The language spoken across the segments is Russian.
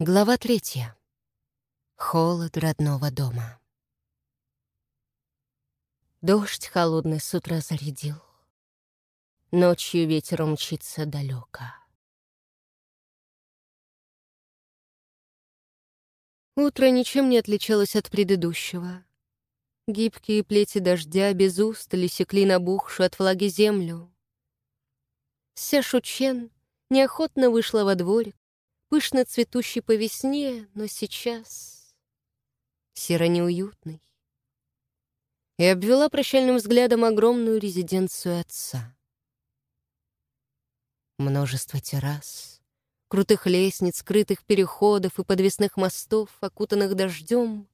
Глава третья. Холод родного дома. Дождь холодный с утра зарядил. Ночью ветер умчится далеко. Утро ничем не отличалось от предыдущего. Гибкие плети дождя без устали секли набухшую от влаги землю. Ся Шучен неохотно вышла во дворик, пышно цветущий по весне, но сейчас серо неуютный. И обвела прощальным взглядом огромную резиденцию отца. Множество террас, крутых лестниц, скрытых переходов и подвесных мостов, окутанных дождем,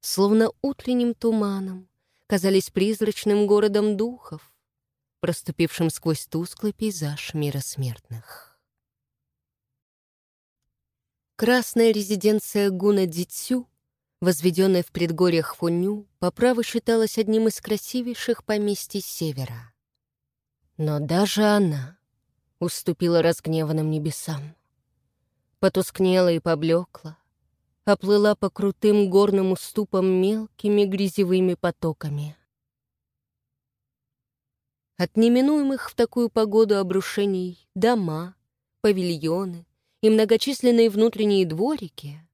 словно утренним туманом, казались призрачным городом духов, проступившим сквозь тусклый пейзаж мира смертных. Красная резиденция Гуна Дитсю, возведенная в предгорьях Фуню, по праву считалась одним из красивейших поместий севера. Но даже она уступила разгневанным небесам. Потускнела и поблекла, оплыла по крутым горным уступам мелкими грязевыми потоками. От неминуемых в такую погоду обрушений дома, павильоны, и многочисленные внутренние дворики,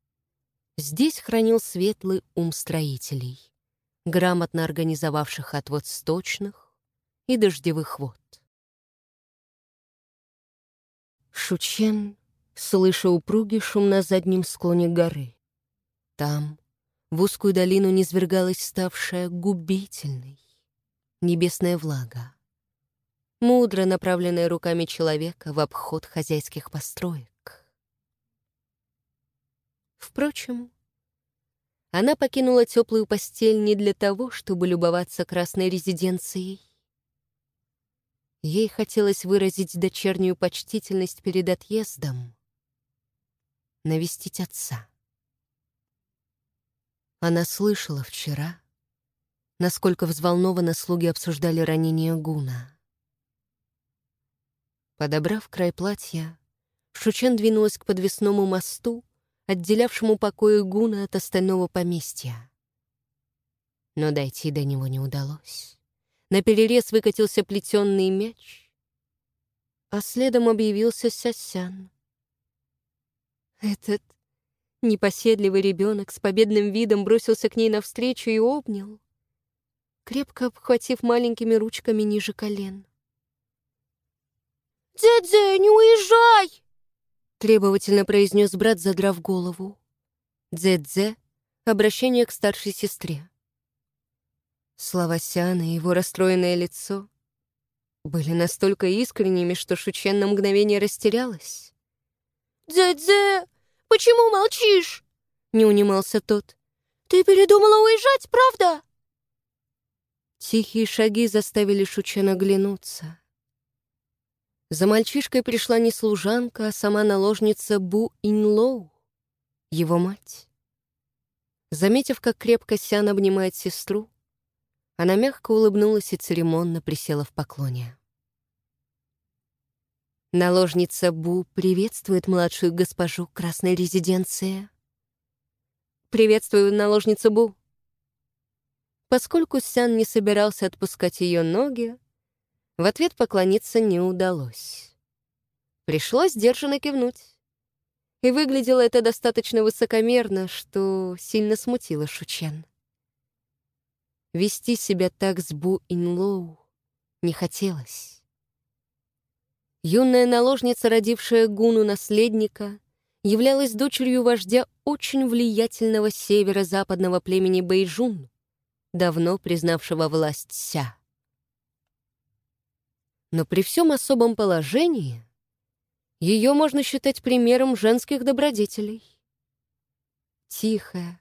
здесь хранил светлый ум строителей, грамотно организовавших отвод сточных и дождевых вод. Шучен, слыша упругий шум на заднем склоне горы. Там, в узкую долину, низвергалась ставшая губительной небесная влага, мудро направленная руками человека в обход хозяйских построек. Впрочем, она покинула теплую постель не для того, чтобы любоваться красной резиденцией. Ей хотелось выразить дочернюю почтительность перед отъездом, навестить отца. Она слышала вчера, насколько взволнованно слуги обсуждали ранение Гуна. Подобрав край платья, Шучен двинулась к подвесному мосту, отделявшему покои Гуна от остального поместья. Но дойти до него не удалось. На перерез выкатился плетенный мяч, а следом объявился Сясян. Этот непоседливый ребенок с победным видом бросился к ней навстречу и обнял, крепко обхватив маленькими ручками ниже колен. «Дядя, не уезжай!» — требовательно произнес брат, задрав голову. «Дзе-дзе» — обращение к старшей сестре. Слова Сиана и его расстроенное лицо были настолько искренними, что Шучен на мгновение растерялась. «Дзе-дзе, почему молчишь?» — не унимался тот. «Ты передумала уезжать, правда?» Тихие шаги заставили Шучена глянуться. За мальчишкой пришла не служанка, а сама наложница Бу Инлоу, его мать. Заметив, как крепко Сян обнимает сестру, она мягко улыбнулась и церемонно присела в поклоне. Наложница Бу приветствует младшую госпожу Красной резиденции. «Приветствую, наложница Бу». Поскольку Сян не собирался отпускать ее ноги, в ответ поклониться не удалось. Пришлось сдержанно кивнуть. И выглядело это достаточно высокомерно, что сильно смутило Шучен. Вести себя так с Бу Инлоу не хотелось. Юная наложница, родившая Гуну наследника, являлась дочерью вождя очень влиятельного северо-западного племени Бэйжун, давно признавшего власть Ся. Но при всем особом положении ее можно считать примером женских добродетелей. Тихая,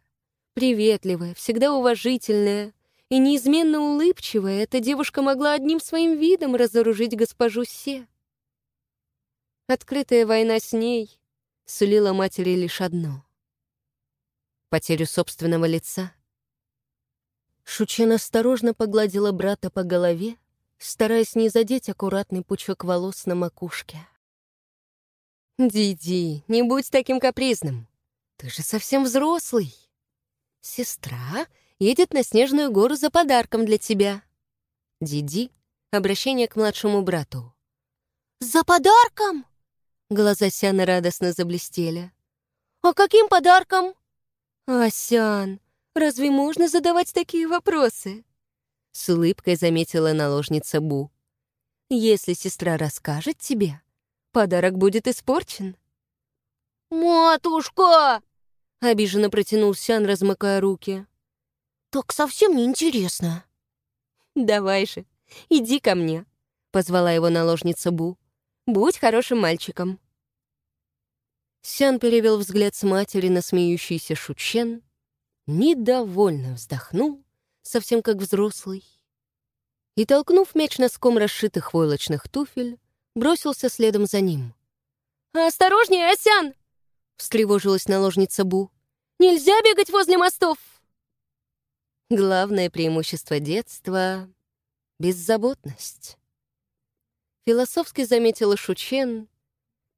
приветливая, всегда уважительная и неизменно улыбчивая, эта девушка могла одним своим видом разоружить госпожу Се. Открытая война с ней сулила матери лишь одно — потерю собственного лица. Шучен осторожно погладила брата по голове, стараясь не задеть аккуратный пучок волос на макушке. Диди, не будь таким капризным. Ты же совсем взрослый. Сестра едет на Снежную гору за подарком для тебя. Диди — обращение к младшему брату. «За подарком?» Глаза Сяны радостно заблестели. «А каким подарком?» «Асян, разве можно задавать такие вопросы?» С улыбкой заметила наложница Бу. «Если сестра расскажет тебе, подарок будет испорчен». «Матушка!» — обиженно протянул Сян, размыкая руки. «Так совсем неинтересно». «Давай же, иди ко мне», — позвала его наложница Бу. «Будь хорошим мальчиком». Сян перевел взгляд с матери на смеющийся Шучен, недовольно вздохнул, совсем как взрослый, и, толкнув мяч носком расшитых войлочных туфель, бросился следом за ним. «Осторожнее, Асян!» — встревожилась наложница Бу. «Нельзя бегать возле мостов!» Главное преимущество детства — беззаботность. Философски заметила Шучен,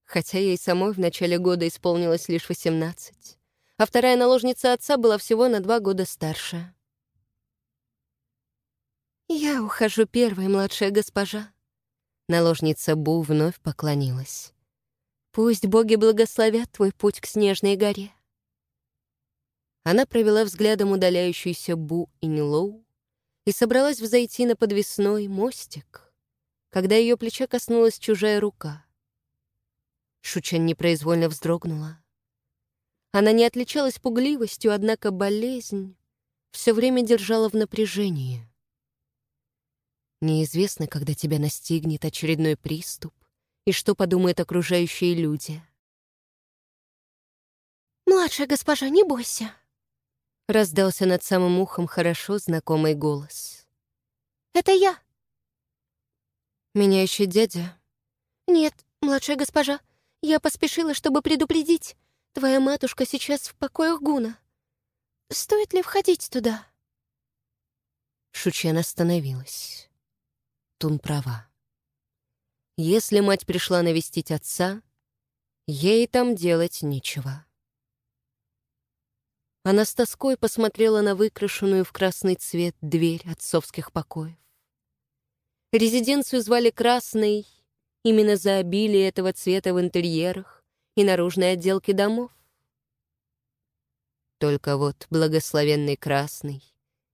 хотя ей самой в начале года исполнилось лишь 18, а вторая наложница отца была всего на два года старше. «Я ухожу первой, младшая госпожа». Наложница Бу вновь поклонилась. «Пусть боги благословят твой путь к Снежной горе». Она провела взглядом удаляющуюся Бу и Нилоу и собралась взойти на подвесной мостик, когда ее плеча коснулась чужая рука — Шучен непроизвольно вздрогнула. Она не отличалась пугливостью, однако болезнь все время держала в напряжении. Неизвестно, когда тебя настигнет очередной приступ и что подумают окружающие люди. «Младшая госпожа, не бойся», — раздался над самым ухом хорошо знакомый голос. «Это я». «Меня еще дядя?» «Нет, младшая госпожа, я поспешила, чтобы предупредить. Твоя матушка сейчас в покоях Гуна. Стоит ли входить туда?» Шучен остановилась. Тун права. Если мать пришла навестить отца, ей там делать нечего. Она с тоской посмотрела на выкрашенную в красный цвет дверь отцовских покоев. Резиденцию звали Красной Именно за обилие этого цвета в интерьерах и наружной отделке домов. Только вот благословенный красный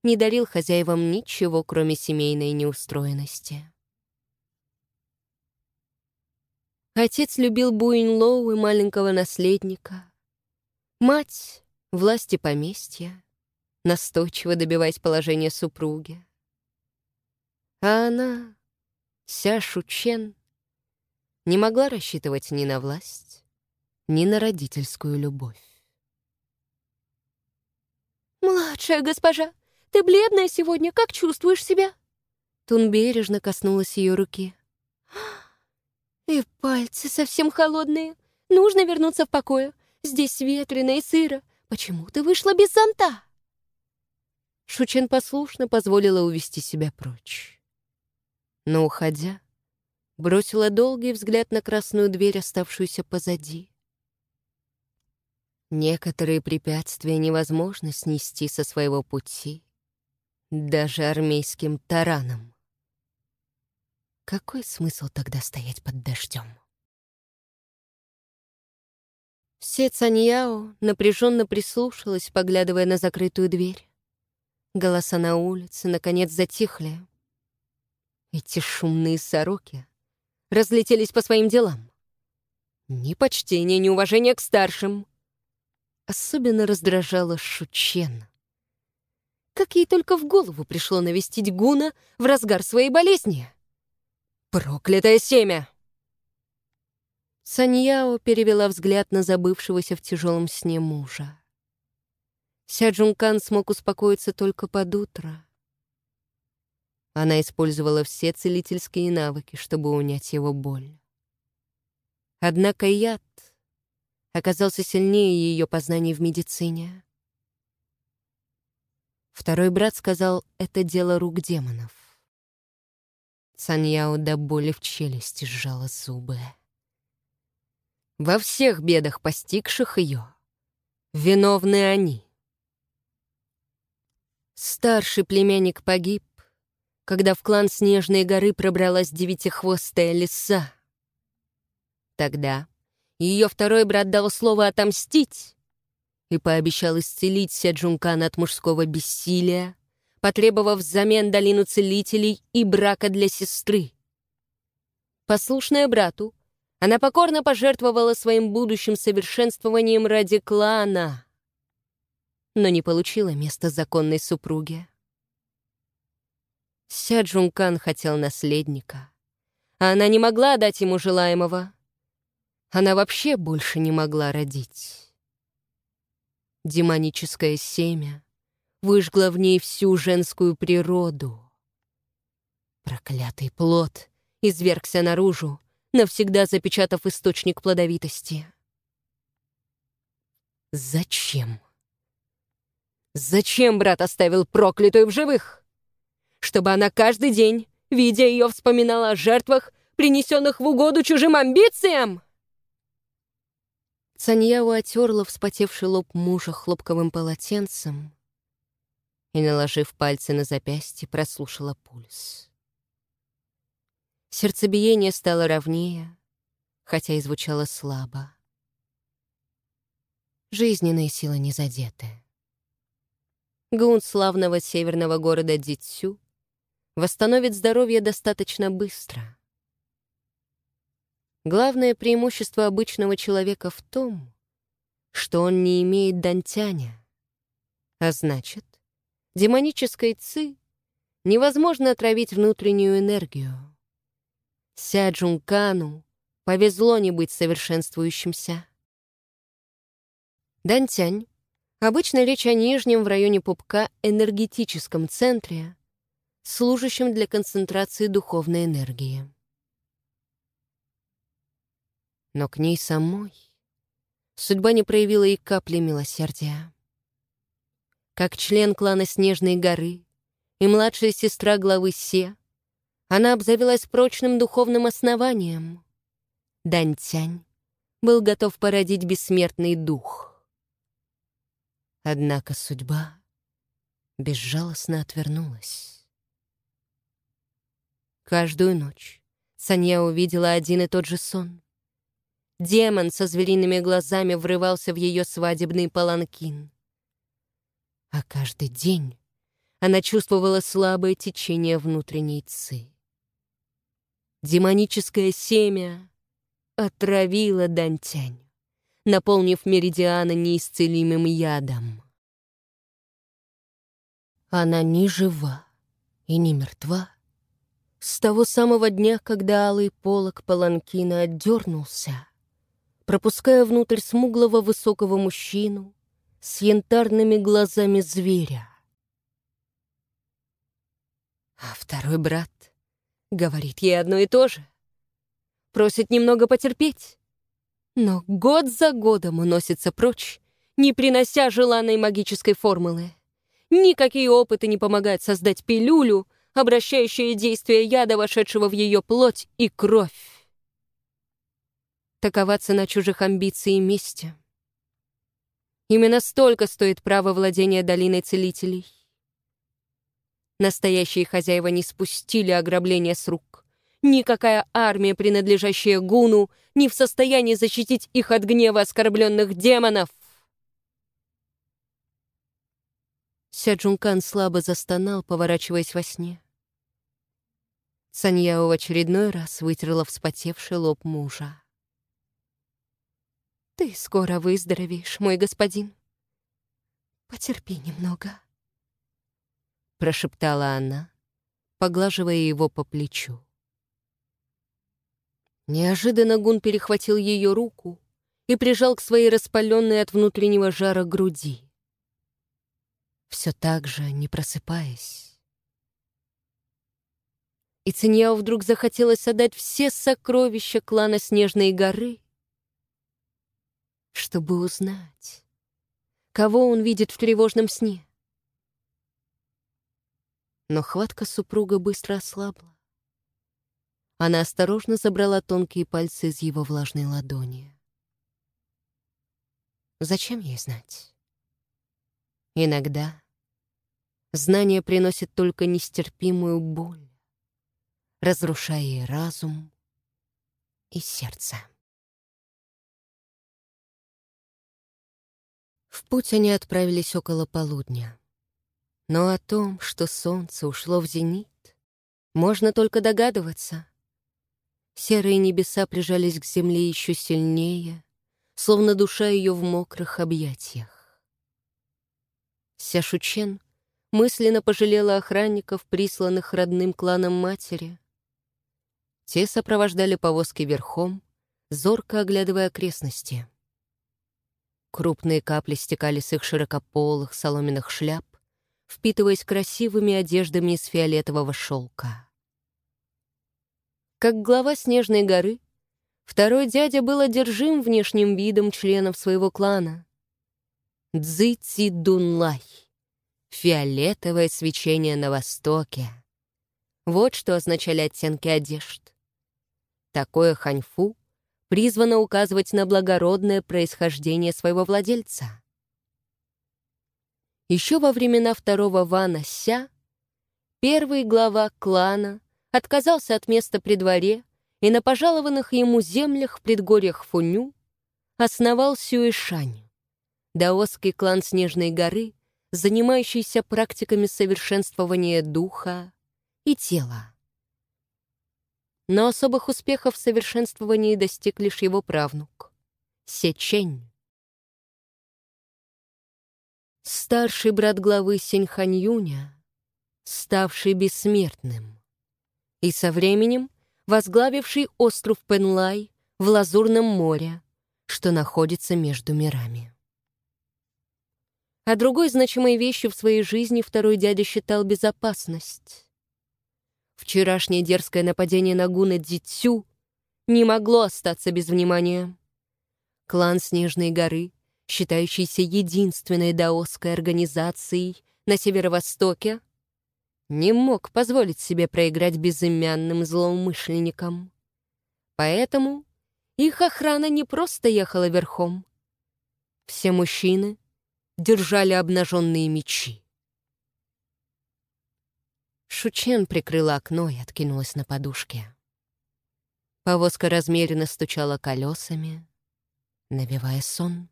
не дарил хозяевам ничего, кроме семейной неустроенности. Отец любил Буинлоу и маленького наследника. Мать — власти поместья, настойчиво добиваясь положения супруги. А она, Ся Шучен, не могла рассчитывать ни на власть, ни на родительскую любовь. «Младшая госпожа, ты бледная сегодня, как чувствуешь себя?» Тун бережно коснулась ее руки. «И пальцы совсем холодные. Нужно вернуться в покое. Здесь ветрено и сыро. Почему ты вышла без зонта?» Шучен послушно позволила увести себя прочь. Но, уходя, бросила долгий взгляд на красную дверь, оставшуюся позади. Некоторые препятствия невозможно снести со своего пути, даже армейским тараном. Какой смысл тогда стоять под дождем? Все Цаньяо напряженно прислушалась, поглядывая на закрытую дверь. Голоса на улице, наконец, затихли. Эти шумные сороки разлетелись по своим делам. Ни почтения, ни уважения к старшим. Особенно раздражала Шучен. Как ей только в голову пришло навестить Гуна в разгар своей болезни. Проклятое семя! Саньяо перевела взгляд на забывшегося в тяжелом сне мужа. Ся Джункан смог успокоиться только под утро. Она использовала все целительские навыки, чтобы унять его боль. Однако яд оказался сильнее ее познаний в медицине. Второй брат сказал, это дело рук демонов. Цаньяо до боли в челюсти сжала зубы. Во всех бедах, постигших ее, виновны они. Старший племянник погиб, когда в клан Снежной горы пробралась девятихвостая лиса. Тогда ее второй брат дал слово отомстить и пообещал исцелить Седжункана от мужского бессилия, потребовав взамен долину целителей и брака для сестры. Послушная брату, она покорно пожертвовала своим будущим совершенствованием ради клана, но не получила место законной супруги. Ся Джункан хотел наследника, а она не могла дать ему желаемого. Она вообще больше не могла родить. Демоническое семя выжгло в ней всю женскую природу. Проклятый плод извергся наружу, навсегда запечатав источник плодовитости. Зачем? Зачем брат оставил проклятую в живых? Чтобы она каждый день, видя ее, вспоминала о жертвах, принесенных в угоду чужим амбициям? Цаньяу отерла вспотевший лоб мужа хлопковым полотенцем и, наложив пальцы на запястье, прослушала пульс. Сердцебиение стало ровнее, хотя и звучало слабо. Жизненные силы не задеты. Гун славного северного города Дитсю восстановит здоровье достаточно быстро. Главное преимущество обычного человека в том, что он не имеет дантяня, а значит, демонической ци невозможно отравить внутреннюю энергию. Ся Джункану повезло не быть совершенствующимся. Дантянь — обычно речь о нижнем в районе пупка энергетическом центре, служащем для концентрации духовной энергии. Но к ней самой судьба не проявила и капли милосердия. Как член клана Снежной горы и младшая сестра главы Се, она обзавелась прочным духовным основанием. Дантянь был готов породить бессмертный дух. Однако судьба безжалостно отвернулась. Каждую ночь Санья увидела один и тот же сон. Демон со звериными глазами врывался в ее свадебный паланкин. А каждый день она чувствовала слабое течение внутренней ци. Демоническое семя отравило Дантянь, наполнив меридианы неисцелимым ядом. Она не жива и не мертва. С того самого дня, когда алый полог паланкина отдернулся, пропуская внутрь смуглого высокого мужчину с янтарными глазами зверя. А второй брат говорит ей одно и то же. Просит немного потерпеть. Но год за годом уносится прочь, не принося желанной магической формулы. Никакие опыты не помогают создать пилюлю, обращающую действие яда, вошедшего в ее плоть и кровь. Такова цена чужих амбиций и мести. Именно столько стоит право владения долиной целителей. Настоящие хозяева не спустили ограбление с рук. Никакая армия, принадлежащая Гуну, не в состоянии защитить их от гнева оскорбленных демонов. Сяджункан слабо застонал, поворачиваясь во сне. Саньяо в очередной раз вытерла вспотевший лоб мужа. «Ты скоро выздоровеешь, мой господин. Потерпи немного», — прошептала она, поглаживая его по плечу. Неожиданно Гун перехватил ее руку и прижал к своей распаленной от внутреннего жара груди. Все так же, не просыпаясь. И Циньяо вдруг захотелось отдать все сокровища клана Снежной горы чтобы узнать, кого он видит в тревожном сне. Но хватка супруга быстро ослабла. Она осторожно забрала тонкие пальцы из его влажной ладони. Зачем ей знать? Иногда знание приносит только нестерпимую боль, разрушая и разум, и сердце. В путь они отправились около полудня. Но о том, что солнце ушло в зенит, можно только догадываться. Серые небеса прижались к земле еще сильнее, словно душа ее в мокрых объятиях. Сяшучен мысленно пожалела охранников, присланных родным кланом матери. Те сопровождали повозки верхом, зорко оглядывая окрестности. Крупные капли стекали с их широкополых соломенных шляп, впитываясь красивыми одеждами из фиолетового шелка. Как глава Снежной горы, второй дядя был одержим внешним видом членов своего клана. Цзи Дунлай — фиолетовое свечение на востоке. Вот что означали оттенки одежд. Такое ханьфу призвано указывать на благородное происхождение своего владельца. Еще во времена второго Вана Ся первый глава клана отказался от места при дворе и на пожалованных ему землях в предгорьях Фуню основал Сюэшань, даосский клан Снежной горы, занимающийся практиками совершенствования духа и тела. Но особых успехов в совершенствовании достиг лишь его правнук — Сечень. Старший брат главы Синьханьюня, ставший бессмертным, и со временем возглавивший остров Пенлай в Лазурном море, что находится между мирами. А другой значимой вещью в своей жизни второй дядя считал безопасность. Вчерашнее дерзкое нападение на Гуна Дитсю не могло остаться без внимания. Клан Снежной горы, считающийся единственной даосской организацией на северо-востоке, не мог позволить себе проиграть безымянным злоумышленникам. Поэтому их охрана не просто ехала верхом. Все мужчины держали обнаженные мечи. Шучен прикрыла окно и откинулась на подушке. Повозка размеренно стучала колесами, навевая сон.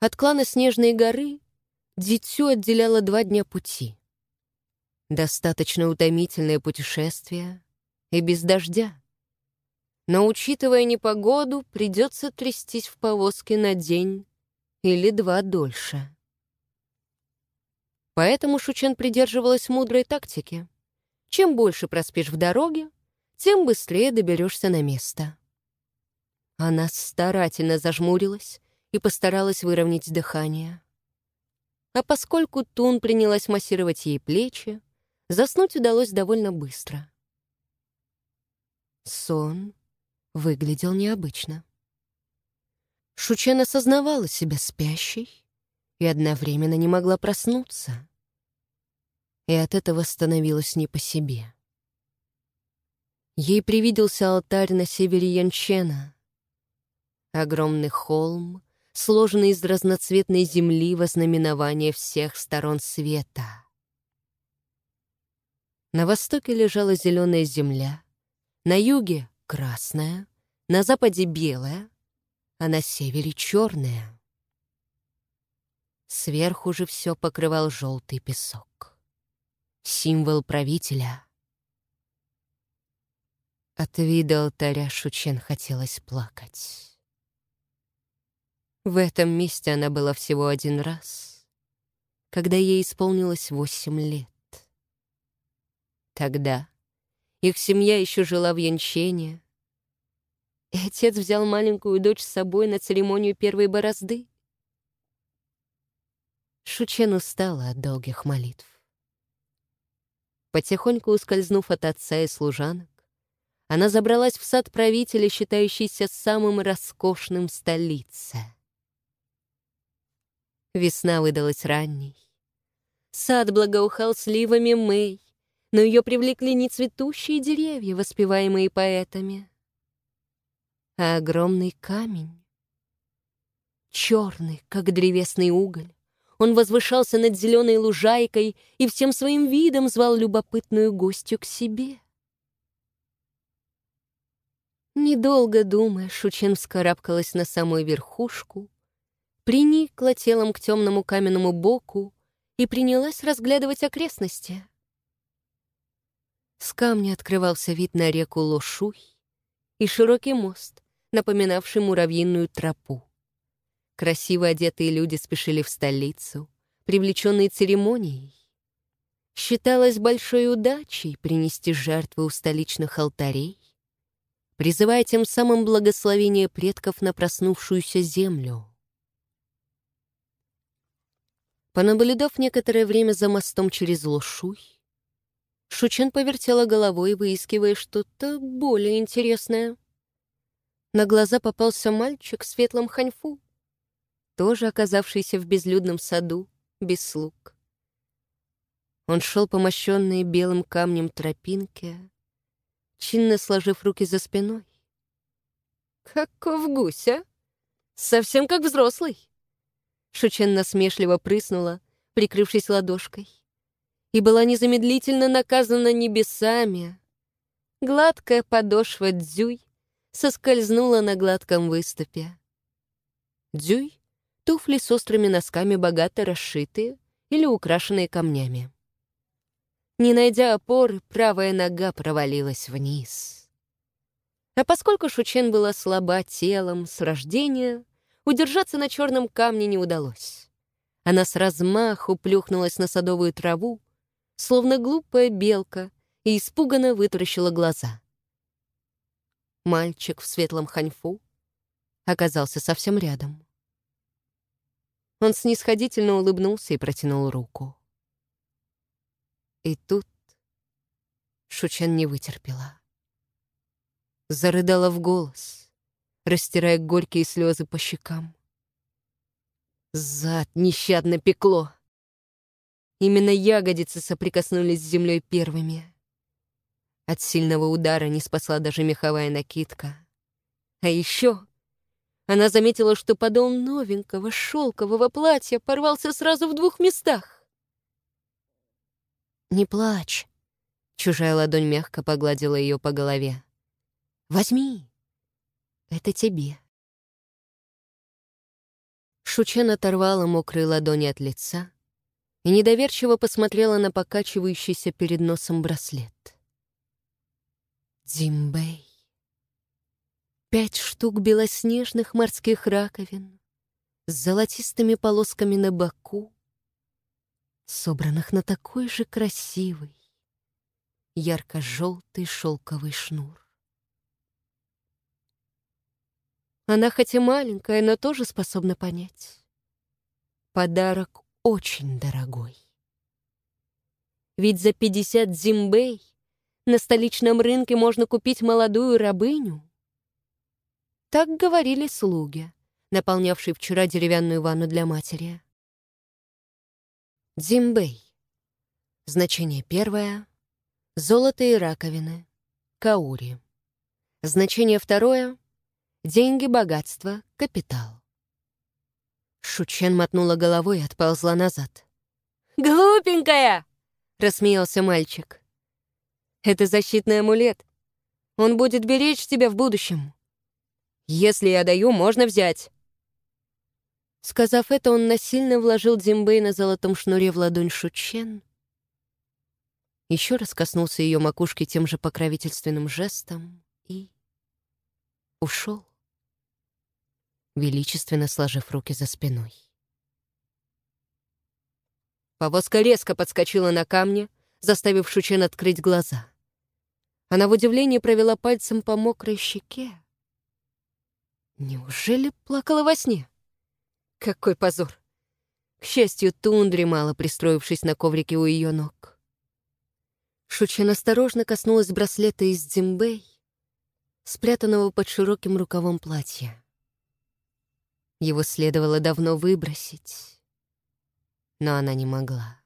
От клана Снежной горы Дитю отделяло два дня пути. Достаточно утомительное путешествие и без дождя. Но, учитывая непогоду, придется трястись в повозке на день или два дольше. Поэтому Шучен придерживалась мудрой тактики. Чем больше проспишь в дороге, тем быстрее доберешься на место. Она старательно зажмурилась и постаралась выровнять дыхание. А поскольку Тун принялась массировать ей плечи, заснуть удалось довольно быстро. Сон выглядел необычно. Шучен осознавала себя спящей и одновременно не могла проснуться и от этого становилось не по себе. Ей привиделся алтарь на севере Янчена. Огромный холм, сложенный из разноцветной земли во знаменование всех сторон света. На востоке лежала зеленая земля, на юге — красная, на западе — белая, а на севере — черная. Сверху же все покрывал желтый песок символ правителя. От вида алтаря Шучен хотелось плакать. В этом месте она была всего один раз, когда ей исполнилось восемь лет. Тогда их семья еще жила в Янчене, и отец взял маленькую дочь с собой на церемонию первой борозды. Шучен устала от долгих молитв. Потихоньку ускользнув от отца и служанок, она забралась в сад правителя, считающийся самым роскошным в столице. Весна выдалась ранней. Сад благоухал сливами Мэй, но ее привлекли не цветущие деревья, воспеваемые поэтами, а огромный камень. черный, как древесный уголь. Он возвышался над зеленой лужайкой и всем своим видом звал любопытную гостью к себе. Недолго думая, Шучен вскарабкалась на самую верхушку, приникла телом к темному каменному боку и принялась разглядывать окрестности. С камня открывался вид на реку Лошуй и широкий мост, напоминавший муравьиную тропу. Красиво одетые люди спешили в столицу, привлеченные церемонией. Считалось большой удачей принести жертвы у столичных алтарей, призывая тем самым благословение предков на проснувшуюся землю. Понаблюдав некоторое время за мостом через Лошуй, Шучен повертела головой, выискивая что-то более интересное. На глаза попался мальчик в светлом ханьфу, тоже оказавшийся в безлюдном саду, без слуг. Он шел по мощенной белым камнем тропинке, чинно сложив руки за спиной. «Каков гусь, а? Совсем как взрослый!» Шучен насмешливо прыснула, прикрывшись ладошкой, и была незамедлительно наказана небесами. Гладкая подошва дзюй соскользнула на гладком выступе. Дзюй — туфли с острыми носками, богато расшитые или украшенные камнями. Не найдя опоры, правая нога провалилась вниз. А поскольку Шучен была слаба телом с рождения, удержаться на черном камне не удалось. Она с размаху плюхнулась на садовую траву, словно глупая белка, и испуганно вытаращила глаза. Мальчик в светлом ханьфу оказался совсем рядом. Он снисходительно улыбнулся и протянул руку. И тут Шучен не вытерпела. Зарыдала в голос — растирая горькие слезы по щекам. Зад нещадно пекло. Именно ягодицы соприкоснулись с землей первыми. От сильного удара не спасла даже меховая накидка. А еще она заметила, что подол новенького шелкового платья порвался сразу в двух местах. «Не плачь», — чужая ладонь мягко погладила ее по голове. «Возьми, это тебе». Шучен оторвала мокрые ладони от лица и недоверчиво посмотрела на покачивающийся перед носом браслет. Дзимбэй. Пять штук белоснежных морских раковин с золотистыми полосками на боку, собранных на такой же красивый, ярко-желтый шелковый шнур. Она хоть и маленькая, но тоже способна понять. Подарок очень дорогой. Ведь за 50 зимбей на столичном рынке можно купить молодую рабыню. Так говорили слуги, наполнявшие вчера деревянную ванну для матери. Дзимбей. Значение первое — золото и раковины, каури. Значение второе Деньги, богатство, капитал. Шучен мотнула головой и отползла назад. «Глупенькая!» — рассмеялся мальчик. «Это защитный амулет. Он будет беречь тебя в будущем. Если я даю, можно взять». Сказав это, он насильно вложил Дзимбэй на золотом шнуре в ладонь Шучен, еще раз коснулся ее макушки тем же покровительственным жестом и ушел величественно сложив руки за спиной. Повозка резко подскочила на камне, заставив Шучен открыть глаза. Она в удивлении провела пальцем по мокрой щеке. Неужели плакала во сне? Какой позор! К счастью, тундри мало пристроившись на коврике у ее ног. Шучен осторожно коснулась браслета из дзимбей, спрятанного под широким рукавом платья. Его следовало давно выбросить, но она не могла.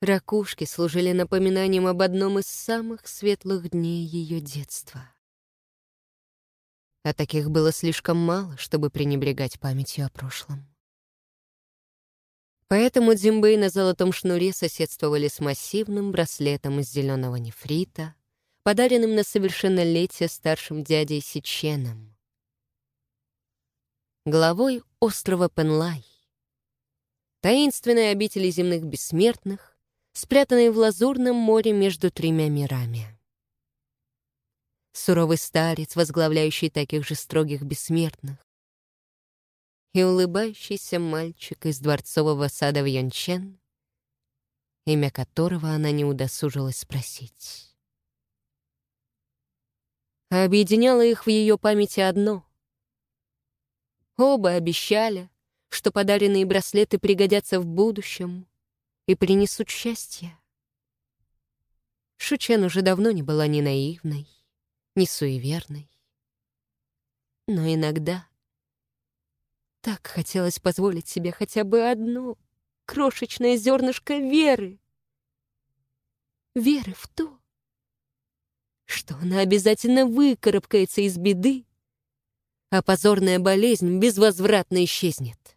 Ракушки служили напоминанием об одном из самых светлых дней ее детства. А таких было слишком мало, чтобы пренебрегать памятью о прошлом. Поэтому дзимбей на золотом шнуре соседствовали с массивным браслетом из зеленого нефрита, подаренным на совершеннолетие старшим дядей Сиченом. Главой острова Пенлай, таинственной обители земных бессмертных, спрятанной в лазурном море между тремя мирами. Суровый старец, возглавляющий таких же строгих бессмертных, и улыбающийся мальчик из дворцового сада в Янчен, имя которого она не удосужилась спросить. Объединяло их в ее памяти одно. Оба обещали, что подаренные браслеты пригодятся в будущем и принесут счастье. Шучен уже давно не была ни наивной, ни суеверной. Но иногда так хотелось позволить себе хотя бы одно крошечное зернышко веры. Веры в то, что она обязательно выкарабкается из беды, а позорная болезнь безвозвратно исчезнет.